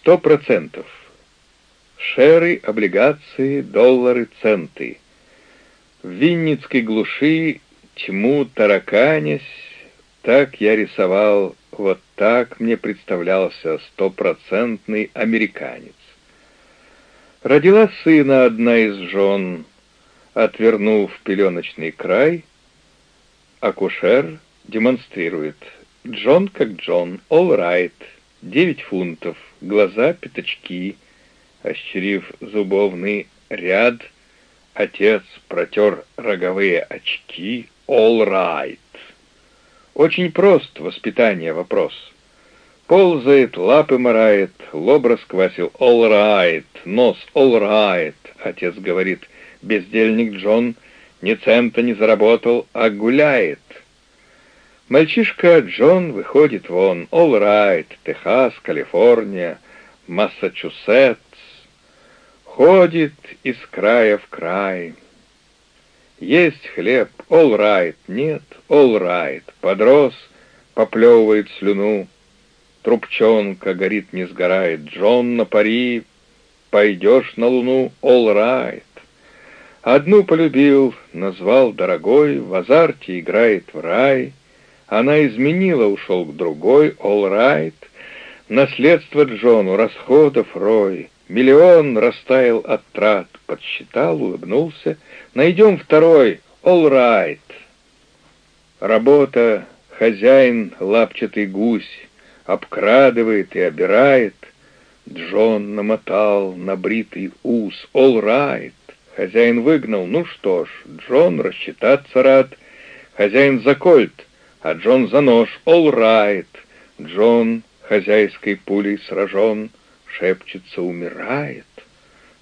Сто процентов. Шеры, облигации, доллары, центы. В Винницкой глуши тьму тараканясь, так я рисовал, вот так мне представлялся стопроцентный американец. Родила сына одна из жен, отвернув пеленочный край, акушер демонстрирует. Джон как Джон, all right, девять фунтов, глаза пятачки, ощерив зубовный ряд, отец протер роговые очки, all right. Очень прост воспитание вопрос — Ползает, лапы морает, лоб расквасил. «All right, нос, all right», — отец говорит. Бездельник Джон ни цента не заработал, а гуляет. Мальчишка Джон выходит вон. «All right, Техас, Калифорния, Массачусетс». Ходит из края в край. Есть хлеб, all right, нет, all right. Подрос, поплевывает слюну. Трубчонка горит, не сгорает. Джон на пари, пойдешь на луну, all right. Одну полюбил, назвал дорогой, в азарте играет в рай. Она изменила, ушел к другой, all right. Наследство Джону, расходов рой. Миллион растаял от трат, подсчитал, улыбнулся. Найдем второй, all right. Работа, хозяин, лапчатый гусь, обкрадывает и обирает. Джон намотал на бритый ус «All right». Хозяин выгнал, ну что ж, Джон рассчитаться рад. Хозяин за кольт, а Джон за нож «All right». Джон хозяйской пулей сражен, шепчется, умирает.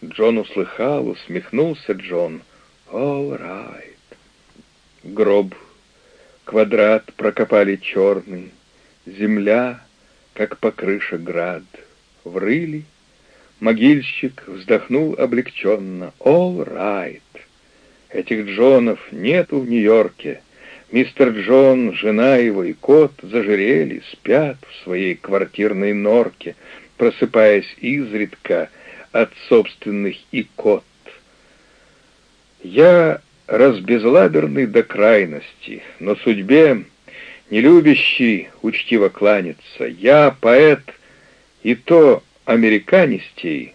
Джон услыхал, усмехнулся Джон. «All right». Гроб, квадрат прокопали черный, Земля как по крыше град. Врыли, могильщик вздохнул облегченно. All right. Этих Джонов нету в Нью-Йорке. Мистер Джон, жена его и кот зажирели, спят в своей квартирной норке, просыпаясь изредка от собственных икот. Я разбезлаберный до крайности, но судьбе не любящий учтиво кланяться. Я поэт, и то американистей,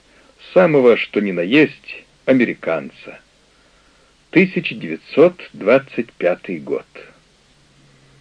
самого что ни на есть американца. 1925 год.